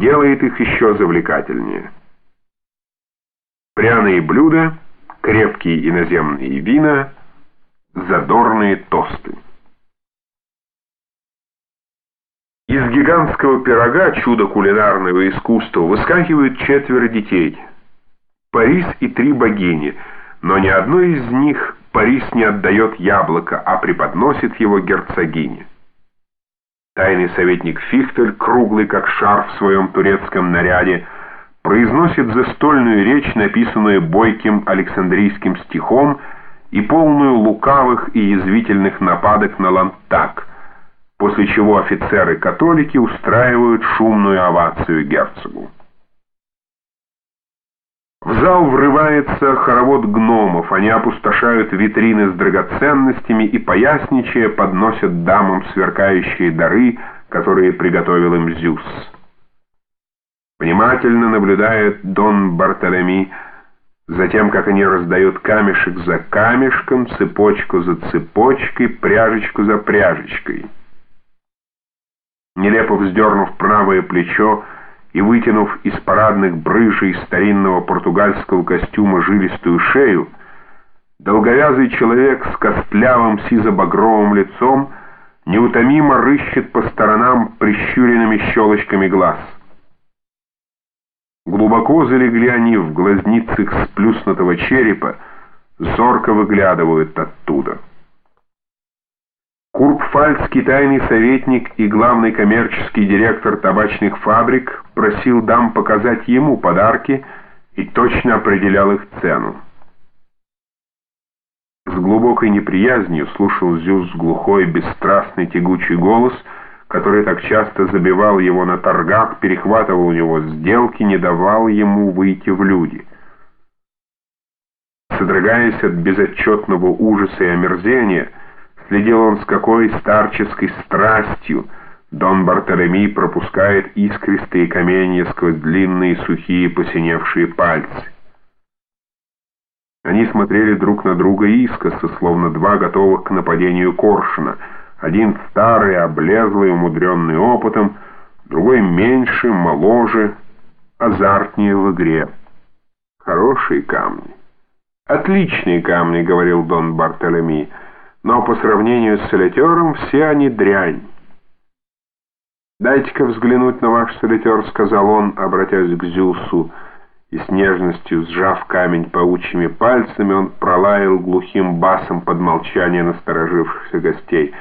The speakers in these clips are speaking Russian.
делает их еще завлекательнее. Пряные блюда, крепкие иноземные вина, задорные тосты. Из гигантского пирога чудо кулинарного искусства выскакивают четверо детей. Парис и три богини, но ни одной из них Парис не отдает яблоко, а преподносит его герцогине. Тайный советник Фихтель, круглый как шар в своем турецком наряде, произносит застольную речь, написанную бойким александрийским стихом и полную лукавых и язвительных нападок на Лантак, после чего офицеры-католики устраивают шумную овацию герцогу. В зал врывается хоровод гномов, они опустошают витрины с драгоценностями и, поясничая, подносят дамам сверкающие дары, которые приготовил им Зюс. Внимательно наблюдает Дон Бартолеми за тем, как они раздают камешек за камешком, цепочку за цепочкой, пряжечку за пряжечкой. Нелепо вздернув правое плечо, и, вытянув из парадных брыжей старинного португальского костюма жилистую шею, долговязый человек с костлявым сизо-багровым лицом неутомимо рыщет по сторонам прищуренными щелочками глаз. Глубоко залегли они в глазницах сплюснутого черепа, зорко выглядывают оттуда. Курпфальцкий тайный советник и главный коммерческий директор табачных фабрик просил дам показать ему подарки и точно определял их цену. С глубокой неприязнью слушал Зюз глухой, бесстрастный, тягучий голос, который так часто забивал его на торгах, перехватывал у него сделки, не давал ему выйти в люди. Содрогаясь от безотчетного ужаса и омерзения, Следил он с какой старческой страстью Дон Бартолеми пропускает искристые каменья сквозь длинные сухие посиневшие пальцы. Они смотрели друг на друга искоса, словно два готовых к нападению коршуна. Один старый, облезлый, умудренный опытом, другой меньше, моложе, азартнее в игре. Хорошие камни. «Отличные камни», — говорил Дон Бартолеми, — но по сравнению с солитером все они дрянь. «Дайте-ка взглянуть на ваш солитер», — сказал он, обратясь к Зюсу, и с нежностью сжав камень паучьими пальцами, он пролаял глухим басом под молчание насторожившихся гостей.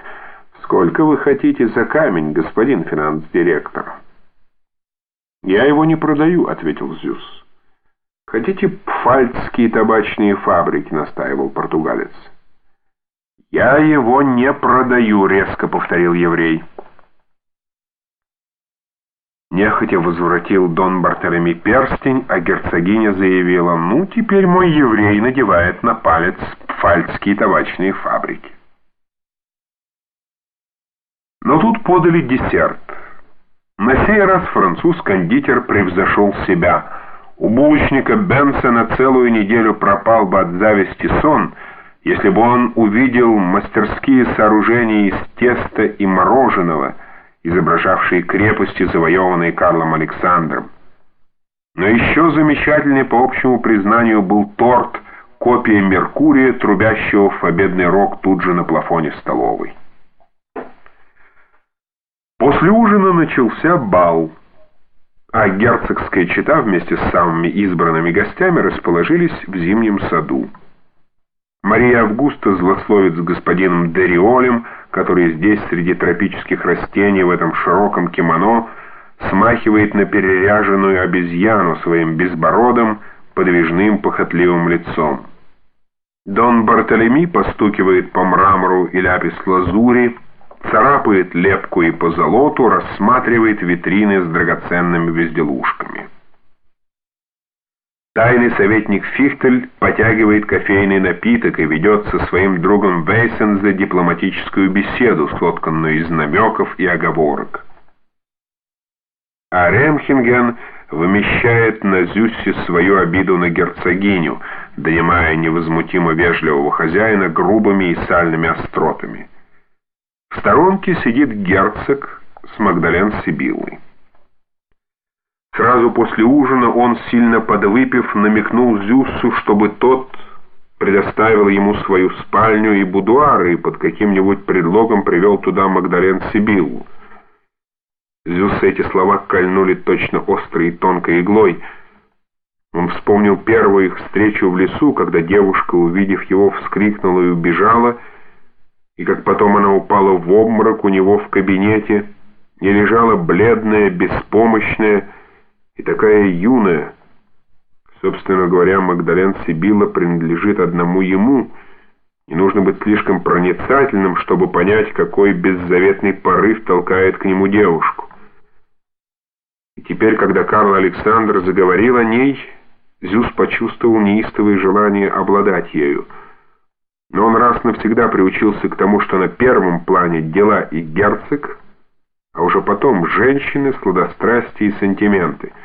«Сколько вы хотите за камень, господин финанс-директор?» «Я его не продаю», — ответил Зюс. «Хотите пфальцкие табачные фабрики?» — настаивал португалец. «Я его не продаю», — резко повторил еврей. Нехотя возвратил Дон Бартолеми перстень, а герцогиня заявила, «Ну, теперь мой еврей надевает на палец пфальцкие табачные фабрики». Но тут подали десерт. На сей раз француз-кондитер превзошел себя. У булочника Бенсона целую неделю пропал бы от зависти сон — если бы он увидел мастерские сооружения из теста и мороженого, изображавшие крепости, завоеванные Карлом Александром. Но еще замечательнее по общему признанию был торт, копия Меркурия, трубящего в победный рог тут же на плафоне столовой. После ужина начался бал, а герцогская чета вместе с самыми избранными гостями расположились в зимнем саду. Мария Августа злословит с господином Дериолем, который здесь, среди тропических растений, в этом широком кимоно, смахивает на переряженную обезьяну своим безбородым, подвижным, похотливым лицом. Дон Бартолеми постукивает по мрамору и ляпис-лазури, царапает лепку и позолоту, рассматривает витрины с драгоценными безделушками. Тайный советник Фихтель потягивает кофейный напиток и ведет со своим другом Вейсензе дипломатическую беседу, сотканную из намеков и оговорок. А Ремхинген вымещает на Зюссе свою обиду на герцогиню, донимая невозмутимо вежливого хозяина грубыми и сальными остротами. В сторонке сидит герцог с Магдален Сибиллой. Сразу после ужина он, сильно подвыпив, намекнул Зюссу, чтобы тот предоставил ему свою спальню и будуар и под каким-нибудь предлогом привел туда Магдален Сибиллу. Зюса эти слова кольнули точно острой и тонкой иглой. Он вспомнил первую их встречу в лесу, когда девушка, увидев его, вскрикнула и убежала, и как потом она упала в обморок у него в кабинете, и лежала бледная, беспомощная и такая юная, Собственно говоря, Магдален Сибилла принадлежит одному ему, и нужно быть слишком проницательным, чтобы понять, какой беззаветный порыв толкает к нему девушку. И теперь, когда Карл Александр заговорил о ней, Зюс почувствовал неистовое желание обладать ею. Но он раз навсегда приучился к тому, что на первом плане дела и герцог, а уже потом женщины, сладострастие и сантименты —